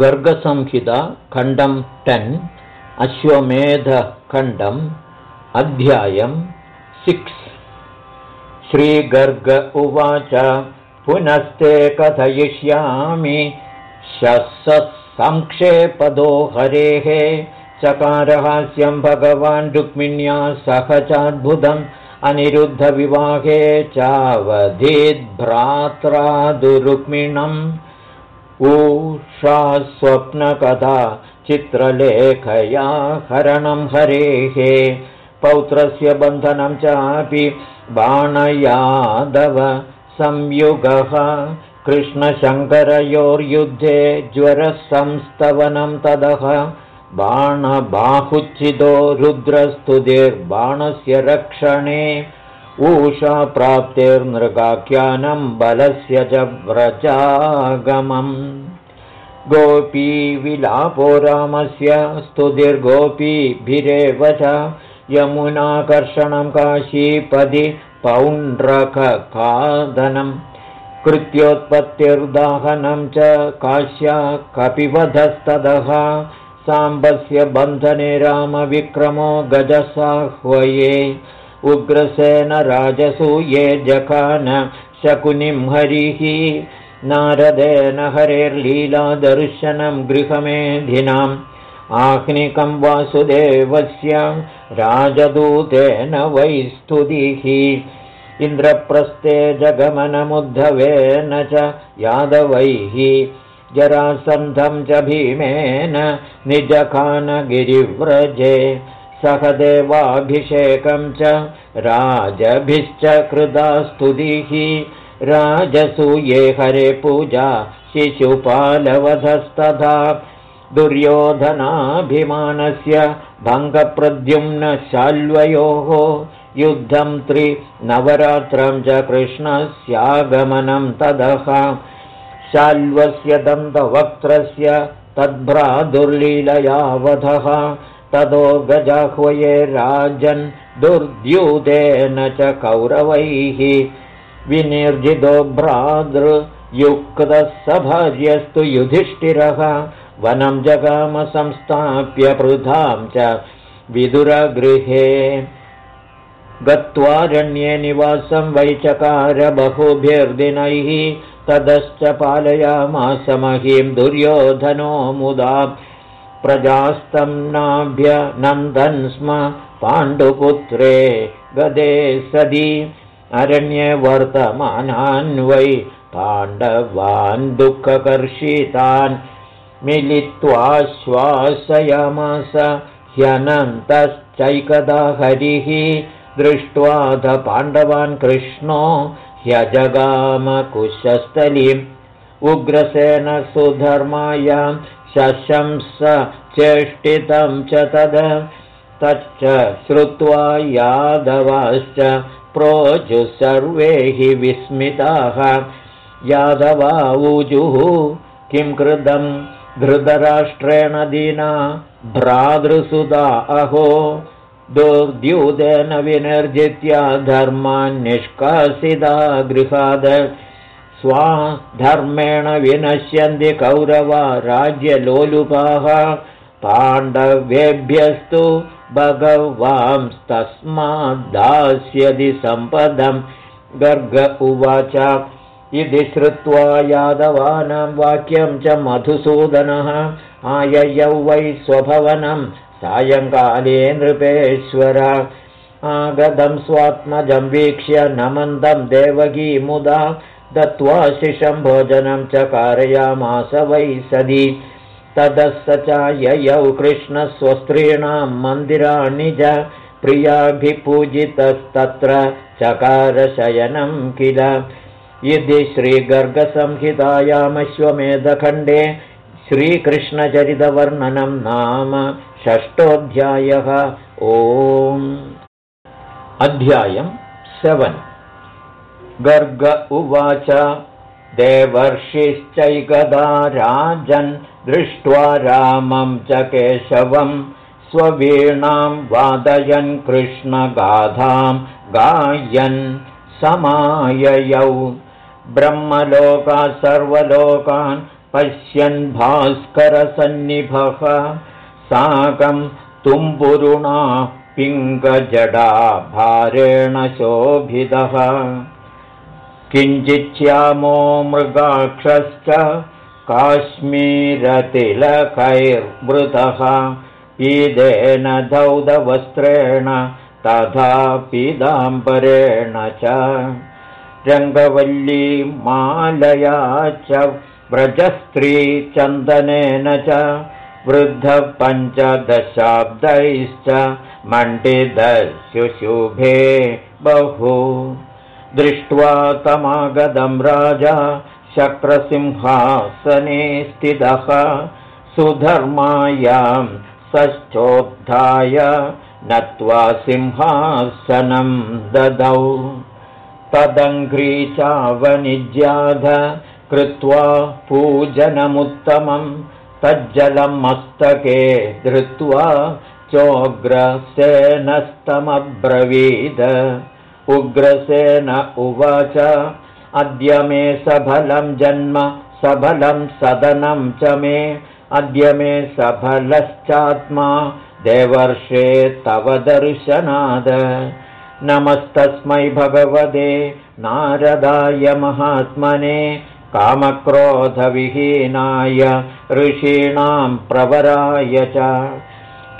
गर्गसंहिता खण्डं ten अश्वमेधखण्डम् अध्यायम् six श्रीगर्ग उवाच पुनस्ते कथयिष्यामि। संक्षेपदो हरेः चकारहास्यं भगवान् रुक्मिण्या सह चाद्भुतम् अनिरुद्धविवाहे चावधिद्भ्रात्रादुरुक्मिणम् ऊषा स्वप्नकथा चित्रलेखया हरणं हरेः पौत्रस्य बन्धनं चापि बाणयादव संयुगः कृष्णशङ्करयोर्युद्धे ज्वरसंस्तवनं तदः बाणबाहुच्छिदो रुद्रस्तुतिर्बाणस्य रक्षणे ऊषा प्राप्तिर्नृगाख्यानं बलस्य च व्रजागमम्। गोपीविलापो रामस्य स्तुतिर्गोपीभिरेव च यमुनाकर्षणं काशीपदि पौण्ड्रकखादनं। कृत्योत्पत्तिर्दाहनं च काश्या कपिवधस्तदः साम्बस्य बन्धने रामविक्रमो गजसाह्वये उग्रसेन राजसूये जखान शकुनिं हरिः। नारदेन हरेर्लीलादर्शनं गृहमेधिनाम्। आह्निकं वासुदेवस्य राजदूतेन वै स्तुतिः। इन्द्रप्रस्थे जगमनमुद्धवेन च यादवैः। जरासन्धं च भीमेन निजखानगिरिव्रजे सह देवाभिषेकं च राजभिश्च कृता स्तुतिः राजसूये हरे पूजा शिशुपालवधस्तथा। दुर्योधनाभिमानस्य भङ्गप्रद्युम्नशाल्वयोः युद्धं त्रिनवरात्रं च कृष्णस्यागमनं तदः शाल्वस्य दन्तवक्त्रस्य तद्भ्रादुर्लीलयावधः ततो गजाह्वये राजन् दुर्द्यूतेन च कौरवैः। विनिर्जितो भ्रातृयुक्तः सभार्यस्तु युधिष्ठिरः। वनं जगामसंस्थाप्य पृथां च विदुरगृहे। गत्वारण्ये निवासं वैचकार बहुभिर्दिनैः। ततश्च पालयामास महीं दुर्योधनो मुदा प्रजास्तं नाभ्यनन्दन् स्म पाण्डुपुत्रे गदे सदि। अरण्ये वर्तमानान् वै पाण्डवान् दुःखकर्षितान् मिलित्वाश्वासयामास ह्यनन्तश्चैकदा हरिः दृष्ट्वाध पाण्डवान् कृष्णो ह्यजगामकुशस्थलीम्। उग्रसेन सुधर्मायां शशंस चेष्टितं च तद। तच्च श्रुत्वा यादवाश्च प्रोचु सर्वे हि विस्मिताः। यादवावुजुः किं कृतं? धृतराष्ट्रेण दीना भ्रातृसुधा अहो। दुर्द्यूतेन विनिर्जित्या धर्मान् निष्कासिता गृहाद स्वाधर्मेण विनश्यन्ति कौरवा राज्यलोलुपाः पाण्डव्येभ्यस्तु भगवांस्तस्माद्दास्यति सम्पदं। गर्ग उवाच। इति श्रुत्वा यादवानां वाक्यं च मधुसूदनः। आययौ वै स्वभवनं। सायङ्काले नृपेश्वर। आगतं स्वात्मजं वीक्ष्य नमन्दं देवकी मुदा दत्त्वा शिशं भोजनं च कारयामास वै सदि। ततः स च ययौ कृष्णस्वस्त्रीणां मन्दिराणि च प्रियाभिपूजितस्तत्र चकारशयनं किल। इति श्रीगर्गसंहितायामश्वमेधखण्डे श्रीकृष्णचरितवर्णनं नाम षष्ठोऽध्यायः। ओम्। अध्यायम् सेवन् गर्ग उवाच। देवर्षिश्चैकदा राजन् दृष्ट्वा रामं च केशवं स्ववीणां वादयन् कृष्णगाधां गायन् समाययौ। ब्रह्मलोकात् सर्वलोकान् पश्यन् भास्करसन्निभः। साकं तुम्बुरुणा पिङ्गजडा भारेण शोभितः किञ्चिच्छ्यामो मृगाक्षश्च काश्मीरतिलकैर्वृतः। पीदेन धौधवस्त्रेण तथा पीदाम्बरेण च। रङ्गवल्ली मालया च व्रजस्त्रीचन्दनेन च वृद्धपञ्चदशाब्दैश्च मण्डिदशुशुभे बहु दृष्ट्वा तमागदं राजा शक्रसिंहासने स्थितः। सुधर्मायां सश्चोद्धाय नत्वा सिंहासनं ददौ। तदङ्घ्रीचावनिज्याध कृत्वा पूजनमुत्तमं तज्जलं मस्तके धृत्वा चोग्रसेनस्तमब्रवीद उग्रसेन उवाच अद्य मे सफलं जन्म सबलं सदनं च मे अद्य मे सफलश्चात्मा देवर्षे तव दर्शनाद। नमस्तस्मै भगवते नारदाय महात्मने कामक्रोधविहीनाय ऋषीणां प्रवराय च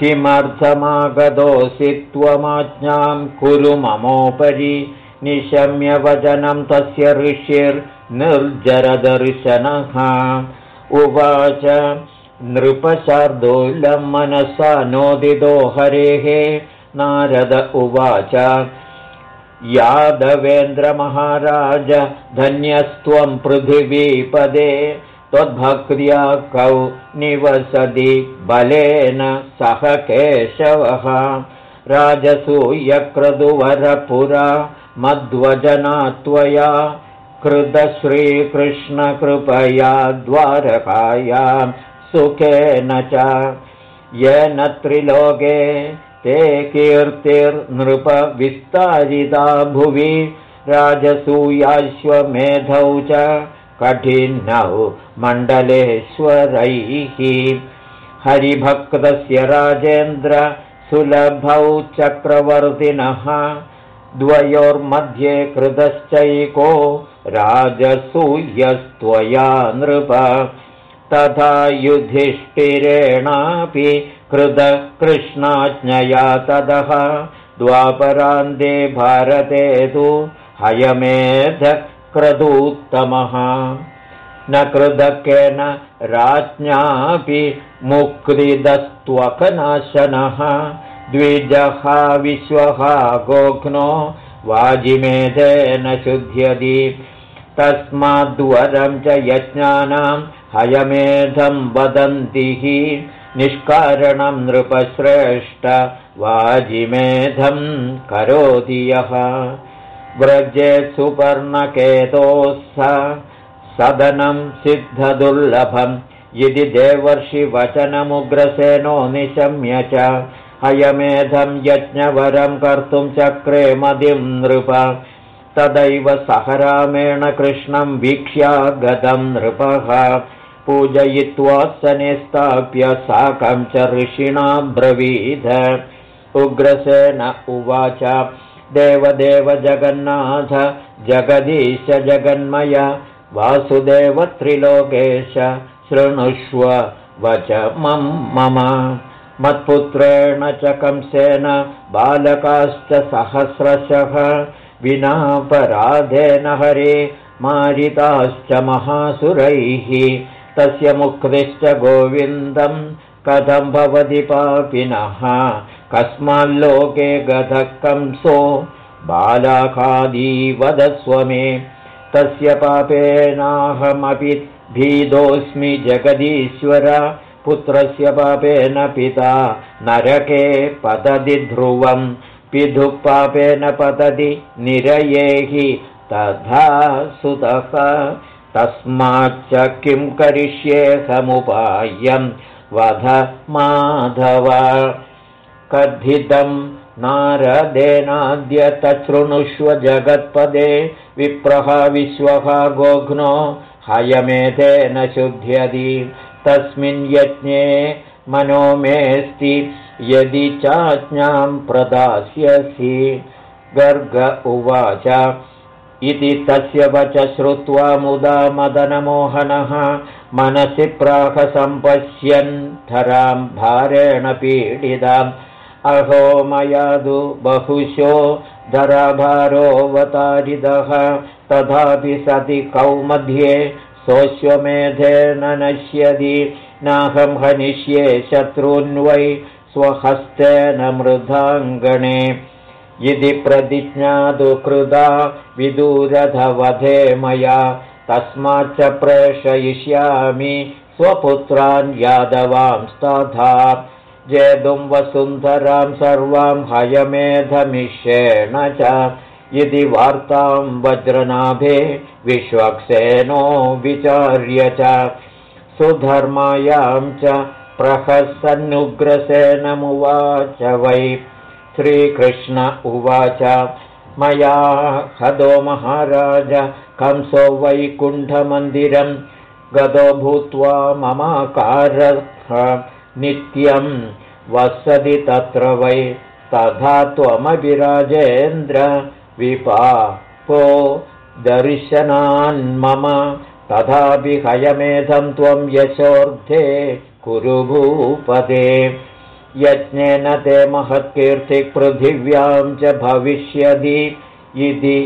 किमर्थमागतोऽसि त्वमाज्ञां कुरु ममोपरि? निशम्यवचनं तस्य ऋषिर्निर्जरदर्शनः। उवाच नृपशार्दूलं मनसा नोदितो हरेः। नारद उवाच यादवेन्द्रमहाराज धन्यस्त्वं पृथिवीपदे त्वद्भक्त्या कौ निवसति बलेन सह केशवः। राजसूयक्रदुवरपुरा मध्वजना त्वया कृतश्रीकृष्णकृपया द्वारकायां सुखेन च। येन त्रिलोके ते कीर्तिर्नृपविस्तारिता भुवि राजसूयाश्वमेधौ च कठिनौ मण्डलेश्वरैः। हरिभक्तस्य राजेन्द्र सुलभौ चक्रवर्तिनः। द्वयोर्मध्ये कृतश्चैको राजसूयस्त्वया नृप। तथा युधिष्ठिरेणापि कृतकृष्णाज्ञया ततः द्वापरान्ते भारते तु हयमेधक्रदूत्तमः न कृदकेन राज्ञापि मुक्तिदस्त्वकनाशनः। द्विजहा विश्वः गोघ्नो वाजिमेधेन शुध्यति। तस्माद्वरं च यज्ञानां हयमेधं वदन्ति हि। निष्कारणं नृपश्रेष्ठ वाजिमेधं करोति यः व्रजे सुपर्णकेतोः सदनं सिद्धदुर्लभम्। यदि देवर्षिवचनमुग्रसेनो निशम्य च हयमेधं यज्ञवरं कर्तुं चक्रे मदिं नृप। तदैव सहरामेण कृष्णं वीक्ष्या गतं नृपः। पूजयित्वा सने स्थाप्य साकं च ऋषिणा ब्रवीद। उग्रसेन उवाच देवदेव जगन्नाथ जगदीश जगन्मय वासुदेव त्रिलोकेश शृणुष्व वच मम मम। मत्पुत्रेण च कंसेन बालकाश्च सहस्रशः विनापराधेन हरे मारिताश्च महासुरैः। तस्य मुक्तिश्च गोविन्दं कथं भवति पापिनः कस्माल्लोके गतः कंसो बालाकादीवदस्व मे तस्य पापेनाहमपि भीदोऽस्मि जगदीश्वर। पुत्रस्य पापेन पिता नरके पतति ध्रुवम् पिधुः पापेन पतति निरयेहि तथा सुतः। तस्माच्च किं करिष्येऽहमुपायं वध माधव कथितं नारदेनाद्य तच्छृणुष्व जगत्पदे विप्रः विश्वः गोघ्नो हयमेधेन शुध्यति। तस्मिन् यज्ञे मनो मेऽस्ति यदि चाज्ञां प्रदास्यसि। गर्ग उवाच इति तस्य वच श्रुत्वा मुदा मदनमोहनः मनसि प्राहसम्पश्यन् धरां भारेण पीडिताम् अहो मयादु बहुशो धराभारोऽवतारितः। तथापि सति कौमध्ये सोऽश्वमेधेन नश्यति। नाहं हनिष्ये शत्रून्वै स्वहस्तेन मृधाङ्गणे। यदि प्रतिज्ञातु कृदा विदूरधवधे मया। तस्माच्च प्रेषयिष्यामि स्वपुत्रान् यादवांस्तथा जेतुं वसुन्धरां सर्वां हयमेधमिष्येण च यदि वार्तां वज्रनाभे विश्वक्सेनो विचार्य च। सुधर्मायां च प्रहसन्नुग्रसेनमुवाच वै। श्रीकृष्ण उवाच मया हदो महाराज कंसो वैकुण्ठमन्दिरं गतो भूत्वा ममाकारः नित्यं वसति तत्र वै तथा त्वमभिराजेन्द्र विपापो दर्शनान्मम तथापि हयमेधं त्वं यशोर्धे कुरुभूपदे यज्ञेन ते महत्कीर्तिपृथिव्यां च भविष्यति इति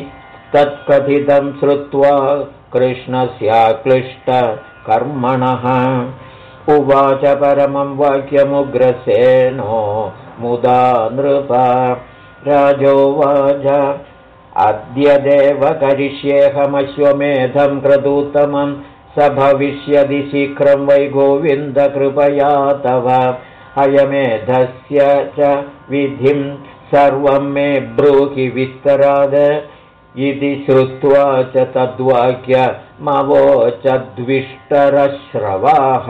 तत्कथितं श्रुत्वा कृष्णस्याक्लिष्टकर्मणः उवाच परमं वाक्यमुग्रसेनो मुदा नृप राजोवाच। अद्य देव करिष्येऽहमश्वमेधं क्रतूत्तमं स भविष्यति शीघ्रं वै गोविन्दकृपया तव। अयमेधस्य च विधिं सर्वं मे ब्रूहि विस्तराद इति श्रुत्वा च तद्वाक्यमवोचद्विष्टरश्रवाः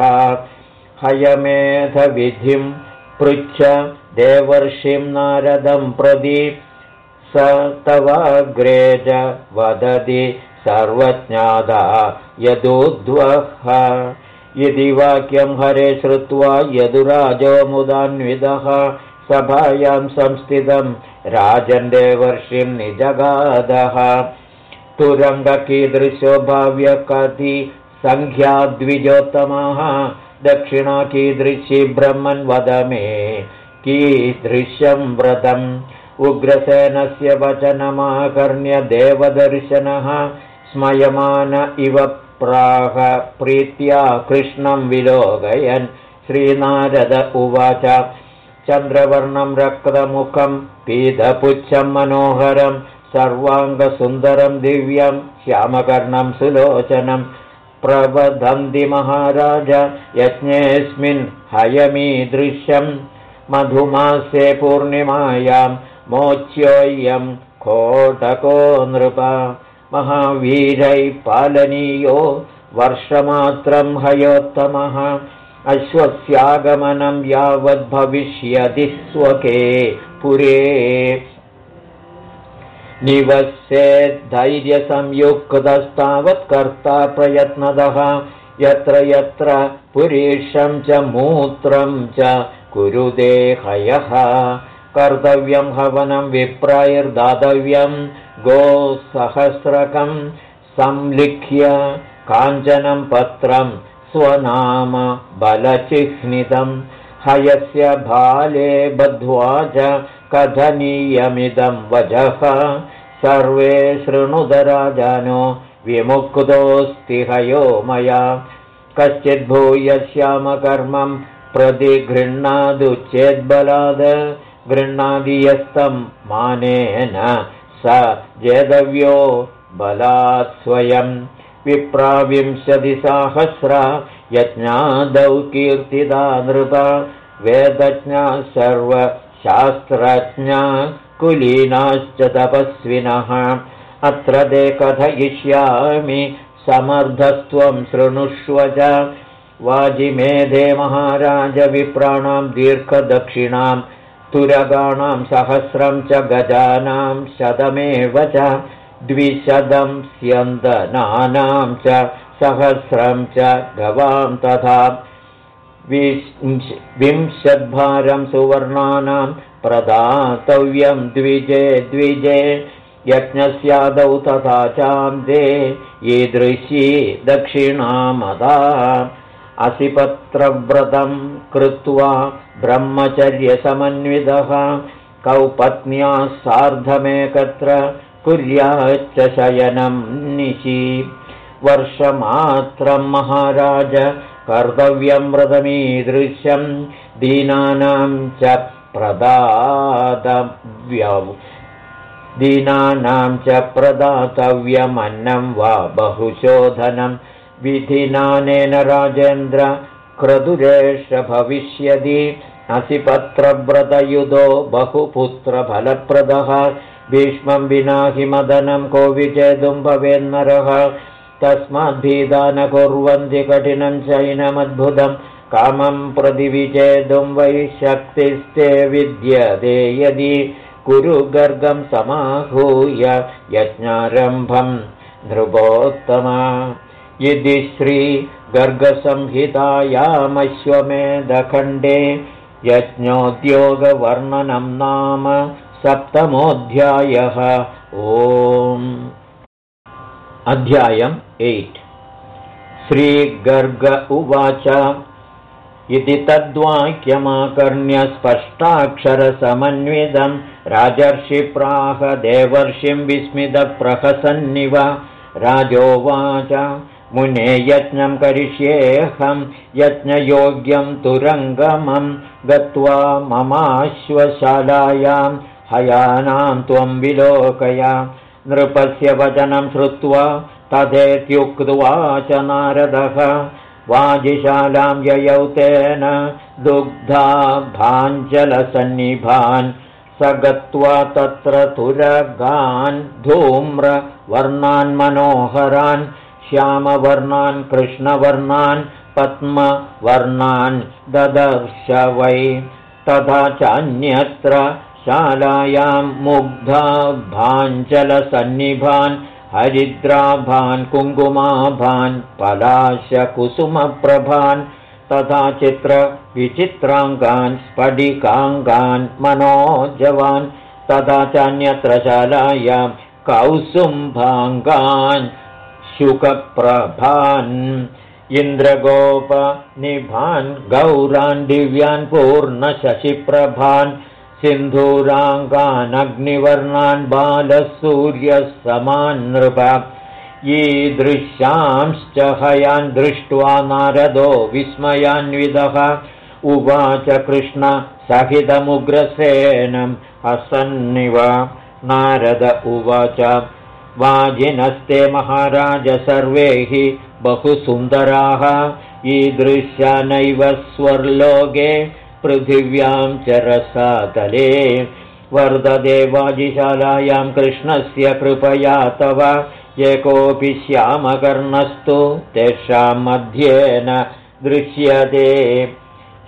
हयमेधविधिं पृच्छ देवर्षिं नारदं प्रदि स तवाग्रे च वदति सर्वज्ञादा यदुद्वः। यदि वाक्यं हरे श्रुत्वा यदुराजो मुदान्विदः सभायां संस्थितं राजन्देवर्षिं निजगादः तुरङ्गकीदृशो भाव्यकति सङ्ख्याद्विजोत्तमः वद मे कीदृशं व्रतम् उग्रसेनस्य वचनमाकर्ण्य देवदर्शनः स्मयमान इव प्राह प्रीत्या कृष्णं विलोकयन् श्रीनारद उवाच चन्द्रवर्णं रक्तमुखं पीतपुच्छं मनोहरं सर्वाङ्गसुन्दरं दिव्यं श्यामकर्णं सुलोचनं। प्रवदन्ति महाराज यज्ञेऽस्मिन् हयमीदृश्यं। मधुमासे पूर्णिमायां मोच्योऽयं कोटको नृप। महावीरै पालनीयो वर्षमात्रं हयोत्तमः अश्वस्यागमनं यावद्भविष्यति स्वके पुरे। निवस्येद्धैर्यसंयुक्तस्तावत्कर्ता प्रयत्नदः यत्र यत्र पुरीषं च मूत्रं च कुरुदे हयः कर्तव्यं हवनं विप्रैर्दातव्यं गोसहस्रकं संलिख्य काञ्चनं पत्रं स्वनाम बलचिह्नितं हयस्य भाले बद्ध्वा च कथनीयमिदं वजः। सर्वे शृणुदराजानो विमुक्तोऽस्ति हयो मया। कश्चिद्भूय श्यामकर्मं प्रतिगृह्णादु चेद्बलाद। गृह्णादियस्तं मानेन स जेदव्यो बलात् स्वयं विप्राविंशतिसाहस्रा यज्ञादौ कीर्तिदा नृप वेदज्ञा सर्वशास्त्रज्ञा कुलीनाश्च तपस्विनः। अत्र ते कथयिष्यामि समर्थस्त्वं शृणुष्व च। वाजिमेधे महाराजविप्राणां दीर्घदक्षिणाम् तुरगाणां सहस्रं च गजानां शतमेव च द्विशतं स्यन्दनानां च सहस्रं च गवां तथा विंशद्भारं सुवर्णानां प्रदातव्यं द्विजे द्विजे यज्ञस्यादौ तथा चान्दे ईदृशी दक्षिणामदा असिपत्रव्रतं कृत्वा ब्रह्मचर्यसमन्वितः कौ पत्न्या सार्धमेकत्र कुर्याच्च शयनं निशि। वर्षमात्रं महाराज कर्तव्यं व्रतमीदृश्यं दीनानां च प्रदातव्यौ। दीनानां च प्रदातव्यमन्नं वा बहुशोधनं। विधिनानेन राजेन्द्र क्रदुरेश भविष्यति। असिपत्रव्रतयुधो बहुपुत्रफलप्रदः भीष्मं विना हि मदनं को विचेतुं भवेन्नरः तस्माद्भीदा न कुर्वन्ति कठिनं चैनमद्भुतं कामं प्रतिविचेतुं वै शक्तिस्ते विद्यते यदि कुरु समाहूय। यज्ञारम्भं नृपोत्तमा यदि श्रीगर्गसंहितायामश्वमेधखण्डे यज्ञोद्योगवर्णनं नाम सप्तमोऽध्यायः। ओम्। अध्यायम् एय्ट्। श्रीगर्ग उवाच। इति तद्वाक्यमाकर्ण्यस्पष्टाक्षरसमन्वितं राजर्षिप्राह देवर्षिं विस्मितप्रहसन्निव। राजोवाच मुने यज्ञं करिष्येऽहं यज्ञयोग्यं तुरङ्गमं गत्वा ममाश्वशालायां हयानां त्वं विलोकय। नृपस्य वचनं श्रुत्वा तथेत्युक्त्वा च नारदः। वाजिशालां ययौ तेन दुग्धाभाञ्जलसन्निभान्। स गत्वा तत्र तुरगान् धूम्रवर्णान् मनोहरान् श्यामवर्णान् कृष्णवर्णान् पद्मवर्णान् ददर्श वै। तथा चान्यत्र शालायां मुग्धाभाञ्चलसन्निभान् हरिद्राभान् कुङ्कुमाभान् पलाशकुसुमप्रभान् तथा चित्रविचित्राङ्गान् स्फटिकाङ्गान् मनोजवान् तथा चान्यत्र शालायां कौसुम्भाङ्गान् शुकप्रभान् इन्द्रगोपनिभान् गौरान् दिव्यान् पूर्णशशिप्रभान् सिन्धूराङ्गानग्निवर्णान् बालसूर्यः समान् नृप ईदृश्यांश्च हयान् दृष्ट्वा नारदो विस्मयान्विदः उवाच कृष्ण सहितमुग्रसेनम् हसन्निव। नारद उवाच वाजिनस्ते महाराज सर्वे हि बहुसुन्दराः। ईदृश्यानैव स्वर्लोके पृथिव्यां च रसातले। वर्धते वाजिशालायां कृष्णस्य कृपया तव। एकोऽपि श्यामकर्णस्तु तेषां मध्येन दृश्यते।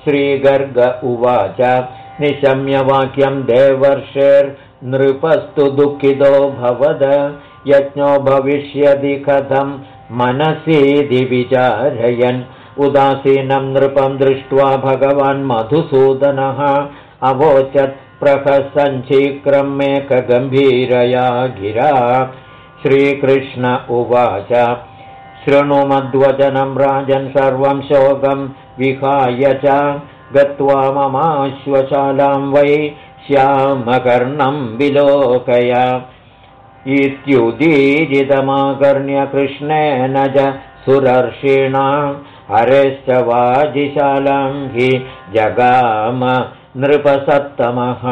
श्रीगर्ग उवाच निशम्यवाक्यं देवर्षेर्नृपस्तु दुःखितो भवद। यज्ञो भविष्यति कथं? मनसीति विचारयन् उदासीनं नृपं दृष्ट्वा भगवान् मधुसूदनः। अवोचत् प्रहसञ्चीक्रमेकगम्भीरया गिरा। श्रीकृष्ण उवाच शृणुमद्वचनं राजन् सर्वं शोकं विहाय च। गत्वा ममाश्वशालां वै श्यामकर्णं विलोकय। इत्युदीरितमाकर्ण्य कृष्णेन च सुरर्षिणा हरेश्च वाजिशालां हि जगाम नृपसत्तमः।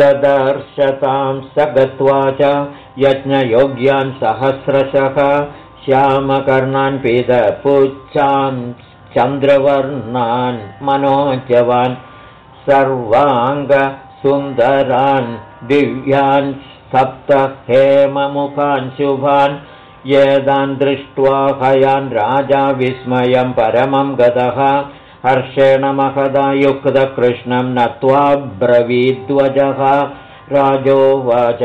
ददर्शतां स गत्वा च यज्ञयोग्यान् सहस्रशः। श्यामकर्णान् पिदपुच्छान् चन्द्रवर्णान् मनोजवान् सर्वाङ्गसुन्दरान् दिव्यान् सप्त हेममुखान् शुभान् येदान् दृष्ट्वा हयान् राजा विस्मयं परमं गतः। हर्षेण महदा युक्तकृष्णं नत्वा ब्रवीद्वजः। राजोवाच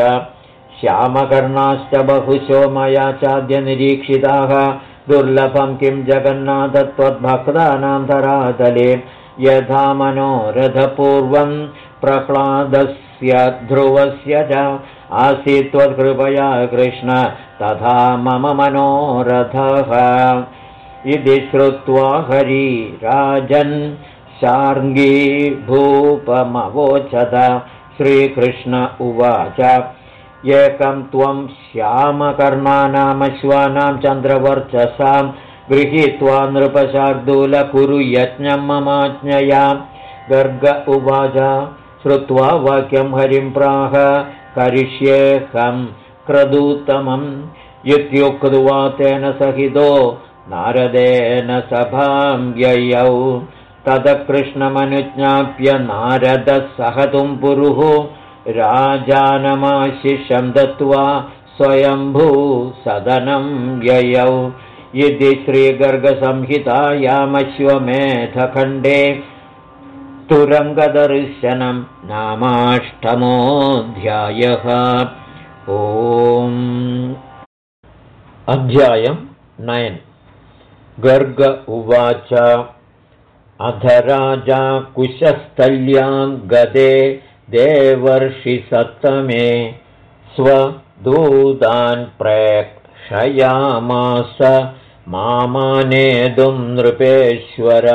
श्यामकर्णाश्च बहुशो मया चाद्यनिरीक्षिताः दुर्लभं किं जगन्नाथ त्वद्भक्तानां धरातले। यथा मनोरथपूर्वं प्रह्लादस्य ध्रुवस्य च आसीत् त्वत्कृपया कृष्ण तथा मम मनोरथः। इति श्रुत्वा हरि राजन् शार्ङ्गी भूपमवोचत श्रीकृष्ण उवाच एकं त्वं श्यामकर्णानामश्वानां चन्द्रवर्चसां गृहीत्वा नृपशार्दूलकुरु यज्ञं ममाज्ञया गर्ग उवाच श्रुत्वा वाक्यं हरिं प्राह करिष्येऽहं क्रदूत्तमम् इत्युक्त्वा तेन सहितो नारदेन सभां ययौ। तदकृष्णमनुज्ञाप्य नारदः सहतुं पुरुः। राजानमाशिषं दत्त्वा स्वयम्भू सदनं ययौ। इति श्रीगर्गसंहितायामश्वमेधखण्डे तुरङ्गदर्शनं नामाष्टमोऽध्यायः ओम् अध्यायम् नयन्। गर्ग उवाच अध राजा कुशस्थल्यां गदे देवर्षिसप्तमे स्वदूतान् प्रेक्षयामास मामानेदुं नृपेश्वर।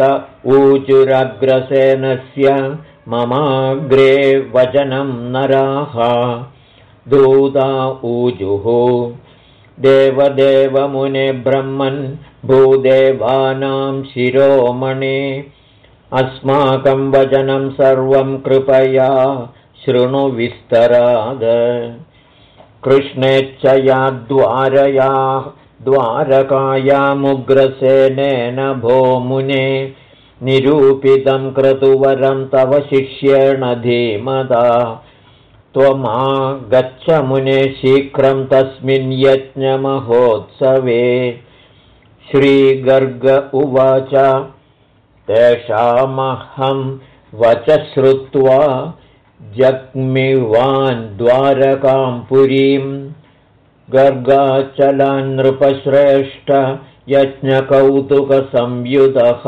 त ऊचुरग्रसेनस्य ममाग्रे वचनं नराः दूता ऊजुः। देवदेवमुने ब्रह्मन् भूदेवानां शिरोमणे अस्माकं वचनं सर्वं कृपया शृणुविस्तराद कृष्णेच्छया द्वारया द्वारकायामुग्रसेनेन भो मुने निरूपितं क्रतुवरं तव शिष्येण धीमदा त्वमा गच्छ मुने शीघ्रं तस्मिन् यज्ञमहोत्सवे। श्रीगर्ग उवाच तेषामहं वच श्रुत्वा जग्मिवान् द्वारकां पुरीं गर्गाचलान् नृपश्रेष्ठ यज्ञकौतुकसंयुतः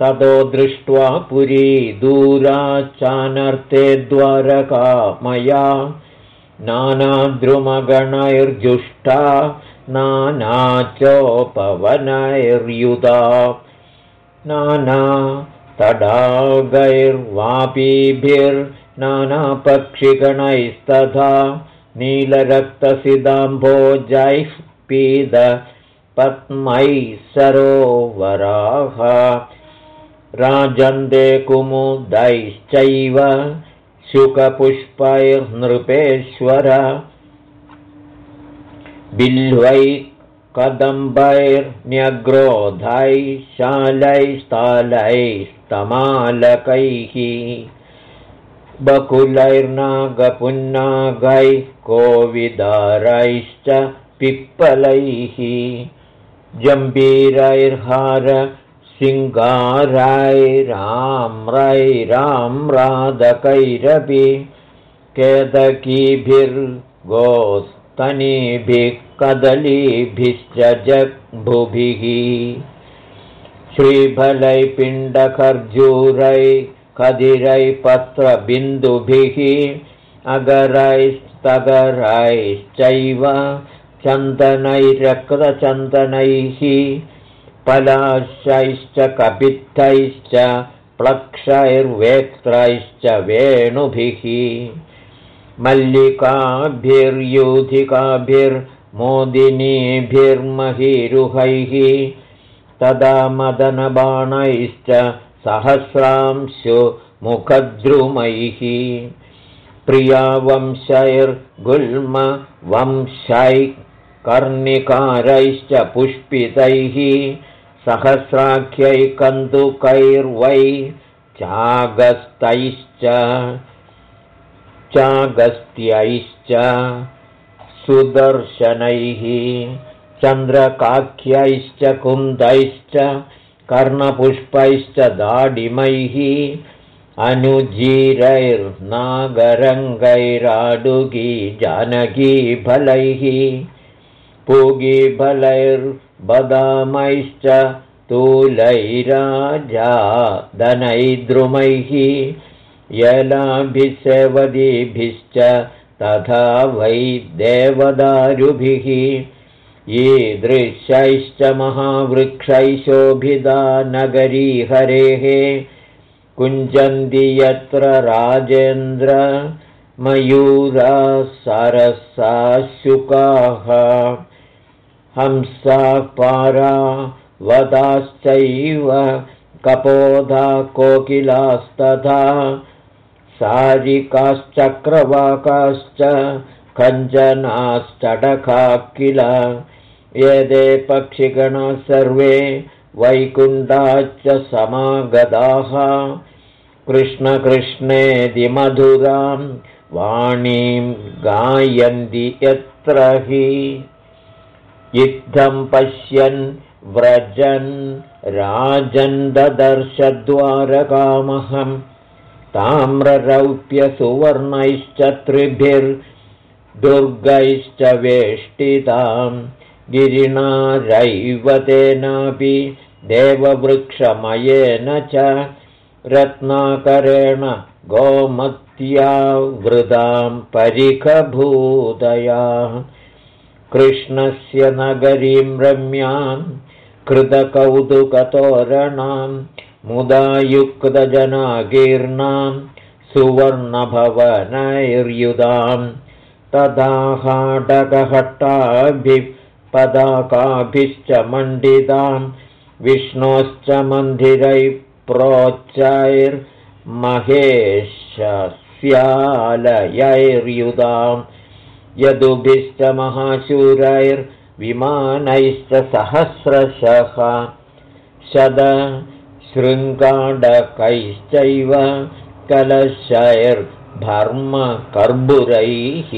ततो दृष्ट्वा पुरी दूराचानर्ते द्वारका मया नानाद्रुमगणैर्जुष्टा नानाचोपवनैर्युधा नाना तडागैर्वापीभिर्नानापक्षिगणैस्तथा नीलरक्तसिदाम्भोजैः पीद पद्मैः सरोवराः राजन्दे कुमुदैश्चैव शुकपुष्पैर्नृपेश्वर बिल्वै कदम्बैर्न्यग्रोधैः शालैस्तालैस्तमालकैः बकुलैर्नागपुन्नागैः कोविदारैश्च पिप्पलैः। जम्बीरैर्हार सिङ्गारैराम्रैराम्रादकैरपि केतकीभिर्गोस्तनीभिः कदलीभिश्च जग्भुभिः। श्रीफलै पिण्डखर्जूरै कदिरै पत्रबिन्दुभिः अगरैस्तगरैश्चैव चन्दनैरक्तचन्दनैः पलाशैश्च कपित्थैश्च प्लक्षैर्वेक्त्रैश्च वेणुभिः। मल्लिकाभिर्यूधिकाभिर्मोदिनीभिर्महीरुहैः। तदा मदनबाणैश्च सहस्रांशुमुखद्रुमैः प्रियावंशैर्गुल्मवंशैः कर्णिकारैश्च पुष्पितैः सहस्राख्यैकन्दुकैर्वै चागस्तैश्च चागस्त्यैश्च सुदर्शनैः चन्द्रकाख्यैश्च कुन्दैश्च कर्णपुष्पैश्च दाडिमैः अनुजीरैर्नागरङ्गैराडुगी जानकीफलैः पूगीफलैर्बदामैश्च तूलैराजा दनैद्रुमैः यलाभिसेवदीभिश्च तथा वै देवदारुभिः ईदृशैश्च महावृक्षैशोभिदा नगरी हरेः कुञ्जन्ति यत्र राजेन्द्र मयूरा सरसाशुकाः हंसा पारा वदाश्चैव कपोधा कोकिलास्तथा सारिकाश्चक्रवाकाश्च कञ्चनाश्चडका किल एते पक्षिगणाः सर्वे वैकुण्ठाच्च समागताः। कृष्णकृष्णेति मधुरां वाणीं गायन्ति यत्र हि इत्थं पश्यन् व्रजन् राजन्ददर्शद्वारकामहम् ताम्ररौप्यसुवर्णैश्च त्रिभिर्दुर्गैश्च वेष्टिताम् गिरिणारैवतेनापि देववृक्षमयेन च रत्नाकरेण गोमत्या वृदां परिखभूतया कृष्णस्य नगरीं रम्यां कृतकौतुकतोरणां मुदा युक्तजनाकीर्णां सुवर्णभवनैर्युधां तदाहाटकहट्टाभिः पदाकाभिश्च मण्डितां विष्णोश्च मन्दिरै प्रोच्चैर्महेशस्यालयैर्युधां यदुभिश्च महाशूरैर्विमानैश्च सहस्रशः। शद शृङ्गाडकैश्चैव कलशैर्भर्मकर्बुरैः।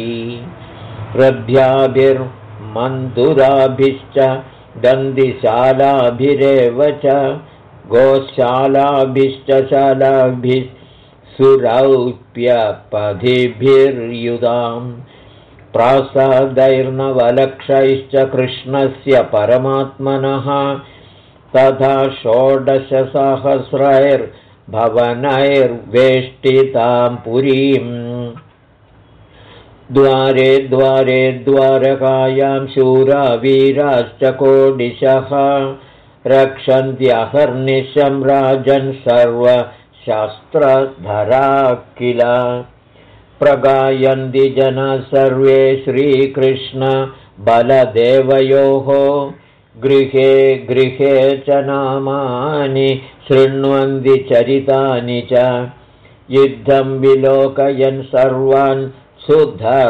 रभ्याभिर्मन्धुराभिश्च दन्दिशालाभिरेव च गोशालाभिश्च शालाभिः सुरौप्यपथिभिर्युधाम् प्रासादैर्नवलक्षैश्च कृष्णस्य परमात्मनः तथा षोडशसहस्रैर्भवनैर्वेष्टितां पुरीम् द्वारे द्वारे द्वारकायां शूरावीराश्च कोडिशः रक्षन्त्यहर्निशं राजन् सर्वशास्त्रधरा किल प्रगायन्ति जनाः सर्वे श्रीकृष्णबलदेवयोः गृहे गृहे च नामानि शृण्वन्ति चरितानि च। युद्धं विलोकयन् सर्वान् सुधर्मायामहं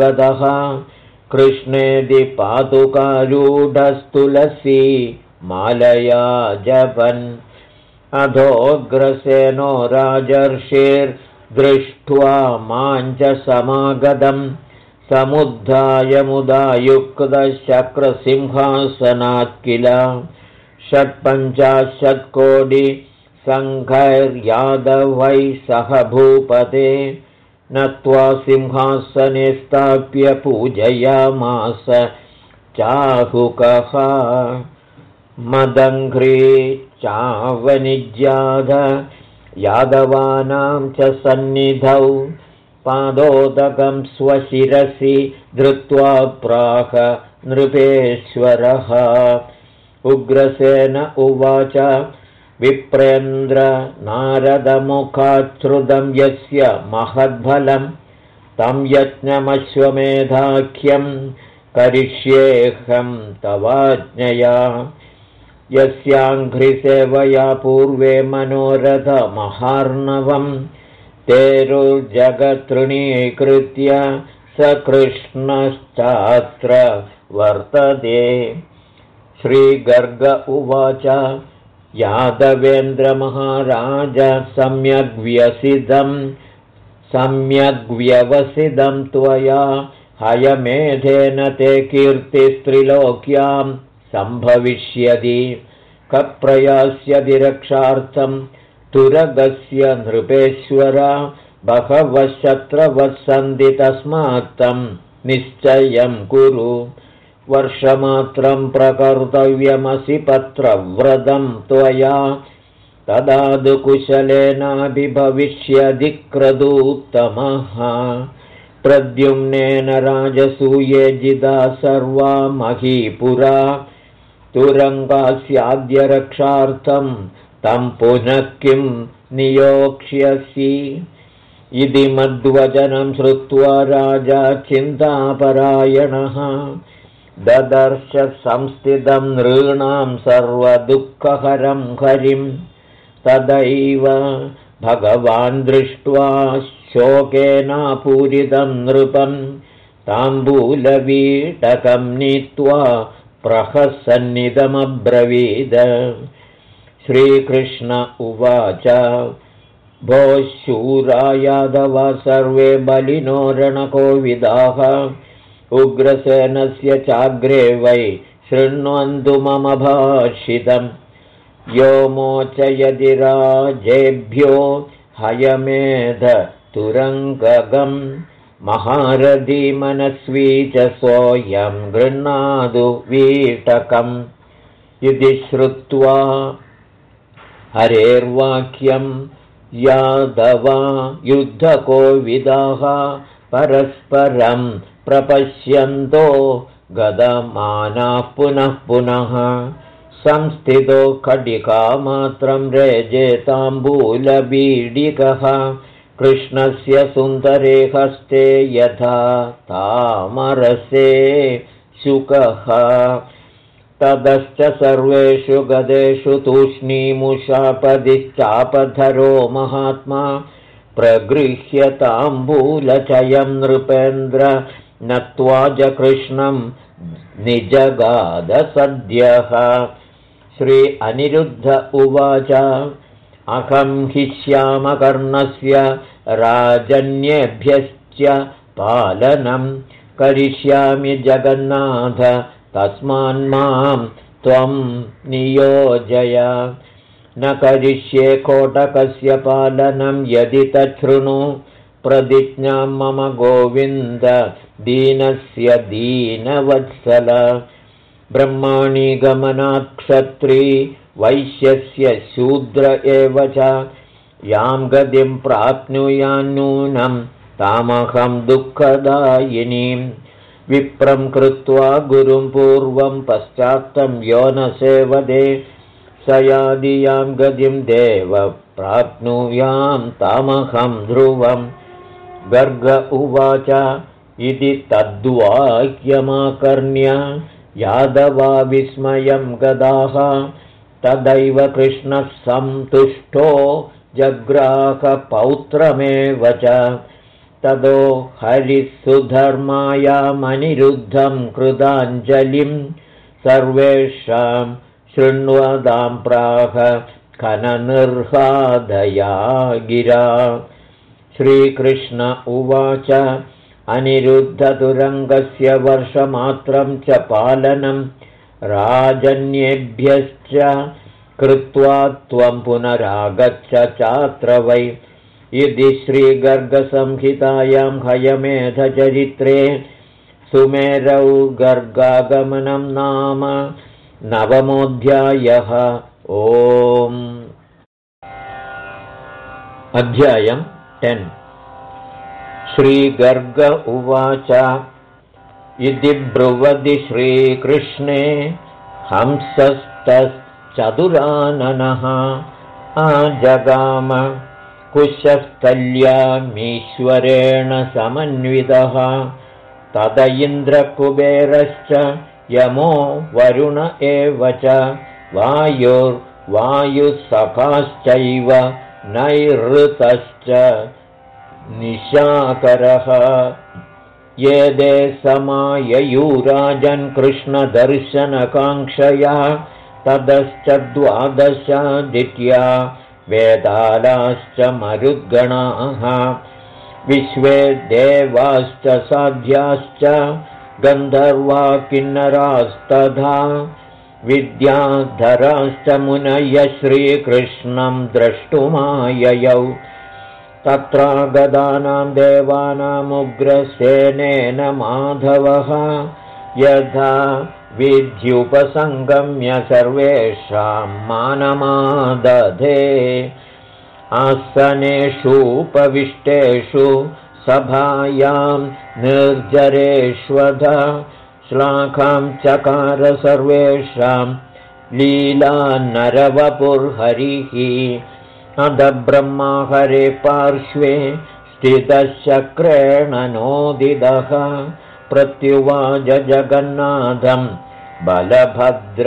गतः कृष्णेदि पादुकारूढस्तुलसी मालया जपन् अधोऽग्रसेनो राजर्षिर्दृष्ट्वा माञ्च समागतम् समुद्धायमुदायुक्तशक्रसिंहासनात् किल षट्पञ्चाशत्कोटिसङ्घैर्यादवै सह भूपते। नत्वा सिंहासने स्थाप्य पूजयामास चाहुकः। मदङ्घ्री चावनिज्याध यादवानां च सन्निधौ पादोदकं स्वशिरसि धृत्वा प्राह नृपेश्वरः। उग्रसेन उवाच विप्रेन्द्र नारदमुखाच्छ्रुतं यस्य महद्फलं तं यज्ञमश्वमेधाख्यं करिष्येऽहं तवाज्ञया यस्याङ्घ्रिसेवया पूर्वे मनोरथमहार्णवम्। तेरुजगतृणीकृत्य स कृष्णश्चात्र वर्तते। श्रीगर्ग उवाच यादवेन्द्रमहाराज सम्यग्व्यसिदं सम्यग्व्यवसिदं त्वया। हयमेधेन ते कीर्तिस्त्रिलोक्यां सम्भविष्यति। कप्रयास्यति रक्षार्थं तुरगस्य नृपेश्वर बहवः शत्रवः सन्ति तस्मात् तं निश्चयं कुरु। वर्षमात्रं प्रकर्तव्यमसि पत्रव्रतं त्वया। तदादुकुशलेनाभिभविष्यधिक्रदूत्तमः प्रद्युम्नेन राजसूये जिदा सर्वा महीपुरा तुरङ्गास्याद्यरक्षार्थं तं पुनः किं नियोक्ष्यसि? इति मद्वचनं श्रुत्वा राजा चिन्तापरायणः ददर्श संस्थितं नृणां सर्वदुःखहरं हरिं। तदैव भगवान् दृष्ट्वा शोकेनापूरितं नृपं ताम्बूलवीटकं नीत्वा प्रहसन्निदमब्रवीद श्रीकृष्ण उवाच भो शूरा यादव सर्वे बलिनो रणकोविदाः। उग्रसेनस्य चाग्रे वै शृण्वन्तु मम भाषितम्। यो मोचयदि राजेभ्यो हयमेध तुरङ्गगम् महारथीमनस्वी च सोऽयं गृह्णातु वीटकम् इति श्रुत्वा हरेर्वाक्यं यादवा युद्धकोविदाः परस्परं प्रपश्यन्तो गदमानाः पुनः पुनः संस्थितो खडिकामात्रं रेजेताम्बूलबीडिकः कृष्णस्य सुन्दरे हस्ते यथा तामरसे शुकः। ततश्च सर्वेषु गदेषु तूष्णीमुषापदिश्चापधरो महात्मा। प्रगृह्यताम्बूलचयं नृपेन्द्र नत्वा च कृष्णं निजगादसद्यः। श्री अनिरुद्ध उवाच अहं हि श्यामकर्णस्य राजन्येभ्यश्च पालनं करिष्यामि जगन्नाथ तस्मान्मां त्वं नियोजय। न करिष्ये कोटकस्य पालनं यदि तच्छृणु। प्रतिज्ञां मम गोविन्द दीनस्य दीनवत्सल। ब्रह्माणि गमनात्क्षत्री वैश्यस्य शूद्र एव च यां गतिं प्राप्नुयान्नूनं तामहं दुःखदायिनीम् विप्रं कृत्वा गुरुं पूर्वं पश्चात्तं यो न सेवदे स यादियां गतिं देव प्राप्नुयां तामहं ध्रुवं। गर्ग उवाच इति तद्वाक्यमाकर्ण्य यादवा विस्मयं गदाः तदैव कृष्णः सन्तुष्टो जग्राहपौत्रमेव च। तदो हरिसुधर्मायामनिरुद्धं कृताञ्जलिं सर्वेषां शृण्वदां प्राह खननिर्हादया गिरा श्रीकृष्ण उवाच अनिरुद्धतुरङ्गस्य वर्षमात्रं च पालनं राजन्येभ्यश्च कृत्वा त्वं पुनरागच्छ चात्र वै। इति श्रीगर्गसंहितायां हयमेधचरित्रे सुमेरौ गर्गागमनं नाम नवमोऽध्यायः। ओम्। अध्यायम् टेन्। श्रीगर्ग उवाच। इति ब्रुवति श्रीकृष्णे हंसस्तश्चतुराननः आजगाम कुशस्थल्यामीश्वरेण समन्वितः तद इन्द्रकुबेरश्च यमो वरुण एव च वायुर्वायुसखाश्चैव नैरृतश्च निशाकरः। दे समाययूराजन् कृष्णदर्शनकाङ्क्षया द्वादशादित्या वेदालाश्च मरुद्गणाः विश्वे देवाश्च साध्याश्च गन्धर्वा किन्नरास्तथा विद्याधराश्च मुनय श्रीकृष्णं द्रष्टुमाययौ। तत्रागदानां देवानामुग्रसेनेन माधवः यथा विद्युपसङ्गम्य सर्वेषां मानमादधे आसनेषूपविष्टेषु सभायां निर्जरेष्वध श्लाघां चकार सर्वेषां लीला नरवपुर्हरिः अधब्रह्मा हरे पार्श्वे स्थितशक्रेण नोदिदः प्रत्युवाच जगन्नाथं बलभद्रसमन्वितं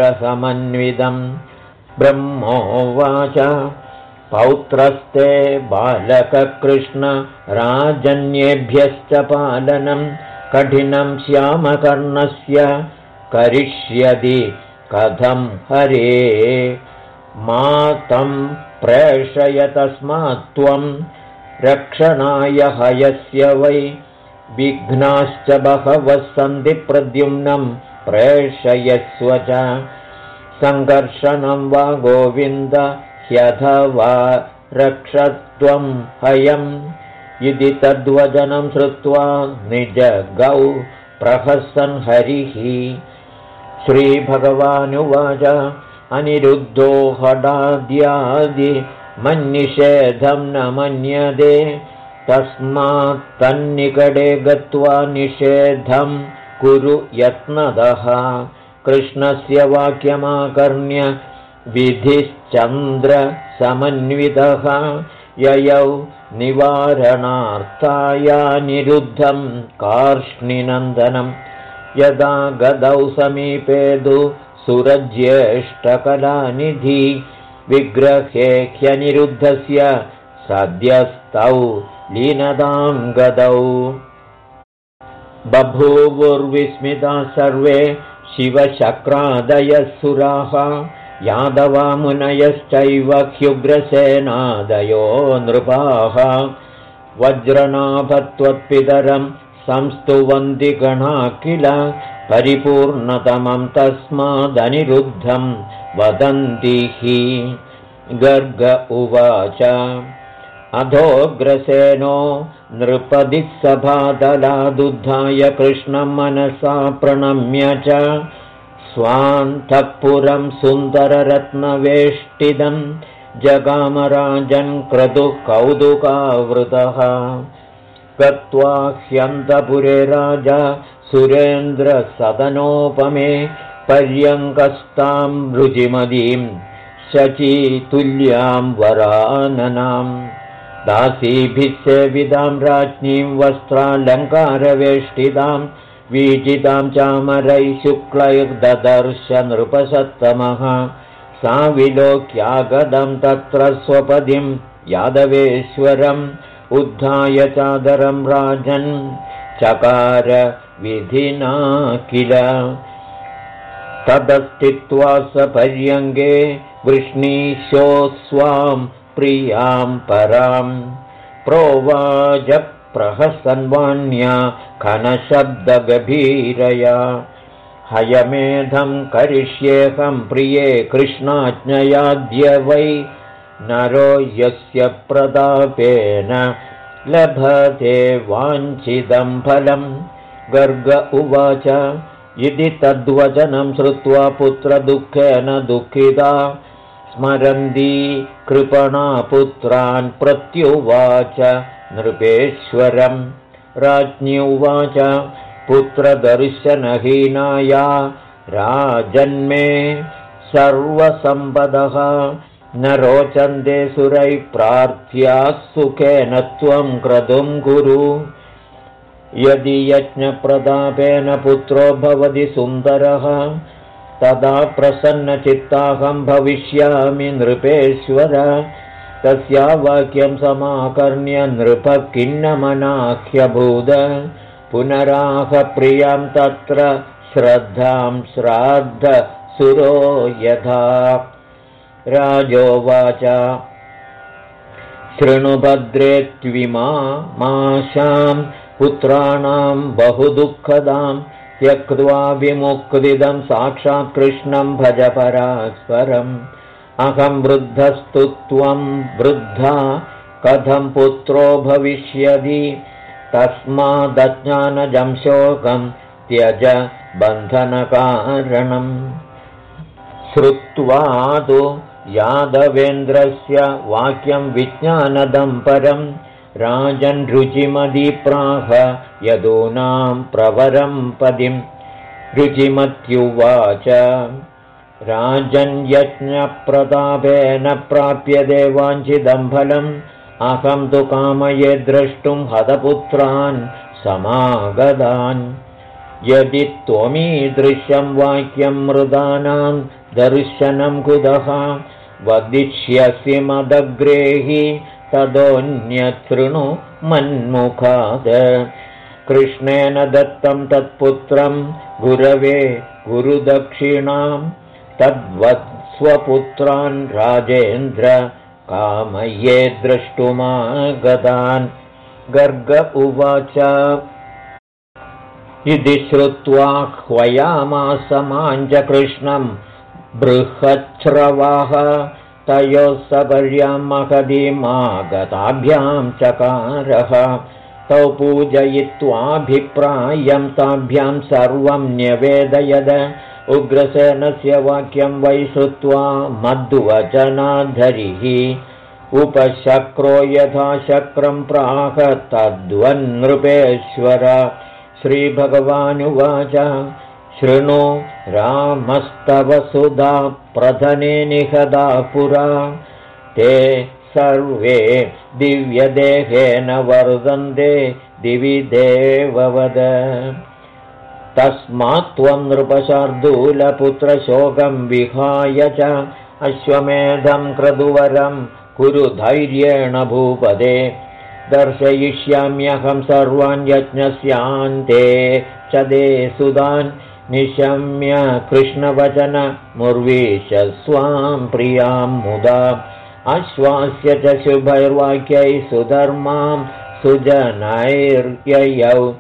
ब्रह्मोवाच पौत्रस्ते बालककृष्ण राजन्येभ्यश्च पालनं कठिनं श्यामकर्णस्य करिष्यति कथं हरे मातं प्रेषय तस्मात् त्वं रक्षणाय हयस्य वै विघ्नाश्च बहवः सन्ति प्रद्युम्नं प्रेषयस्व च। सङ्कर्षणं वा गोविन्द ह्यथवा रक्षत्वं हयम् इति तद्वचनं श्रुत्वा निजगौ प्रहसन् हरिः। श्रीभगवानुवाच अनिरुद्धो हडाद्यादि मन्निषेधं न मन्यते तस्मात् तन्निकटे गत्वा निषेधं कुरु यत्नदः। कृष्णस्य वाक्यमाकर्ण्य विधिश्चन्द्रसमन्वितः ययौ निवारणार्थायानिरुद्धं कार्ष्णिनन्दनं। यदा गदौ समीपेदु सुरज्येष्ठकलानिधि विग्रहे ह्यनिरुद्धस्य सद्यस्तौ लीनदां गदौ बभूवुर्विस्मिता सर्वे शिवशक्रादयः सुराः यादवामुनयश्चैव ह्युग्रसेनादयो नृपाः। वज्रनाभत्वत्पितरं संस्तुवन्ति गणा किल परिपूर्णतमं तस्मादनिरुद्धं वदन्ति हि। गर्ग उवाच अधोग्रसेनो नृपदिः सभादलादुद्धाय कृष्णं मनसा प्रणम्य च स्वान्तःपुरं सुन्दररत्नवेष्टिदं जगामराजन् क्रतुः कौतुकावृतः गत्वा ह्यन्तपुरे राजा सुरेन्द्रसदनोपमे पर्यङ्कस्तां रुचिमदीं शचीतुल्यां वराननां दासीभिः सेविदां राज्ञीं वस्त्रालङ्कारवेष्टिताम् वीचितां चामरै शुक्लैर्ददर्श नृपसत्तमः सा विलोक्यागदं तत्र स्वपदिं यादवेश्वरम् उद्धाय चादरं राजन् चकार विधिना किल। तदस्तित्वा स पर्यङ्गे वृष्णीशो स्वां प्रियां परां प्रोवाच प्रहसन्वान्या खनशब्दगभीरया हयमेधं करिष्येऽहं प्रिये कृष्णाज्ञयाद्य वै नरो यस्य प्रतापेन लभते वाञ्छितं फलं। गर्ग उवाच इति तद्वचनं श्रुत्वा पुत्रदुःखेन दुःखिता स्मरन्ती कृपणा पुत्रान् प्रत्युवाच नृपेश्वरम्। राज्ञी उवाच पुत्रदर्शनहीनाया राजन्मे सर्वसम्पदः। न रोचन्ते सुरैः प्रार्थ्याः सुखेन त्वं क्रतुं कुरु। यदि यज्ञप्रतापेन पुत्रो भवति सुन्दरः तदा प्रसन्नचित्ताहं भविष्यामि नृपेश्वर। तस्या वाक्यं समाकर्ण्य नृपः किन्नमनाह्यभूद पुनराहप्रियं तत्र श्रद्धां श्राद्ध सुरो यथा। राजोवाच। शृणुभद्रे त्विमा माशां पुत्राणां बहुदुःखदां त्यक्त्वा विमुक्तिदं साक्षात् कृष्णं भज परास्परम्। अहं वृद्धस्तु त्वं वृद्धा कथं पुत्रो भविष्यति? तस्मादज्ञानजं शोकं त्यज बन्धनकारणम्। श्रुत्वा तु यादवेन्द्रस्य वाक्यं विज्ञानदं परम् राजन् रुचिमदिप्राह यदूनां प्रवरं पदिं रुचिमत्युवाच राजन्यज्ञप्रतापेन प्राप्यते वाञ्छिदं फलम्। अहं तु कामये द्रष्टुं हतपुत्रान् समागतान्। यदि त्वमीदृशं वाक्यं मृदानां दर्शनं कुतः? वदिष्यसि मदग्रेहि तदोऽन्यतृणु मन्मुखात् कृष्णेन दत्तं तत्पुत्रं गुरवे गुरुदक्षिणां तद्वत् स्वपुत्रान् राजेन्द्र कामये द्रष्टुमागतान्। गर्ग उवाच। इति श्रुत्वा ह्वयामासमाञ्च कृष्णं बृहच्छ्रवः तयोः सपर्यां महदीमागताभ्यां चकारः। तौ पूजयित्वाभिप्रायं ताभ्यां सर्वं न्यवेदयद। उग्रसेनस्य वाक्यं वै श्रुत्वा मद्वचनाधरिः। उपशक्रो यथा शक्रं प्राह तद्वन्नृपेश्वर। श्रीभगवानुवाच शृणु रामस्तव सुधा प्रधने निहदा पुरा। ते सर्वे दिव्यदेहेन वर्धन्ते दिवि देववद। तस्मात् त्वं नृपशार्दूलपुत्रशोकं विहाय च अश्वमेधं क्रतुवरं कुरु धैर्येण भूपदे। दर्शयिष्याम्यहं सर्वान् यज्ञस्यान्ते च दे सुदान् निशम्य कृष्णवचनमुर्वीश स्वां प्रियां मुदा आश्वास्य च शुभैर्वाक्यैः सुधर्मां सुजनैर्ययौ।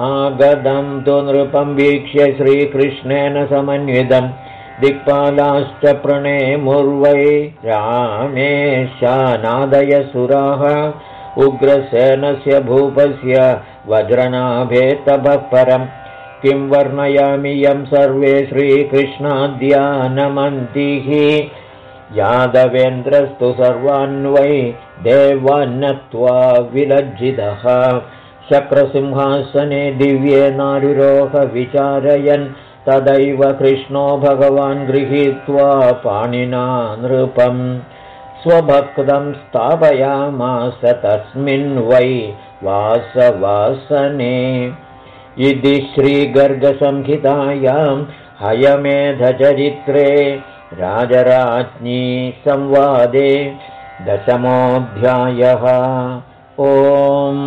आगदं तु नृपं वीक्ष्य श्रीकृष्णेन समन्वितं। दिक्पालाश्च प्रणेमुर्वै रामेशानादयसुराः उग्रसेनस्य भूपस्य वज्रनाभे तपः परम् किं वर्णयामि यं सर्वे श्रीकृष्णाद्यानमन्तिः। यादवेन्द्रस्तु सर्वान्वै देवान्नत्वा विलज्जितः। शक्रसिंहासने दिव्ये नारुरोहविचारयन् तदैव कृष्णो भगवान् गृहीत्वा पाणिना नृपम्। स्वभक्तं स्थापयामास तस्मिन् वै वासवासने इति श्रीगर्गसंहितायां हयमेधचरित्रे राजराज्ञी संवादे दशमोऽध्यायः। ओम्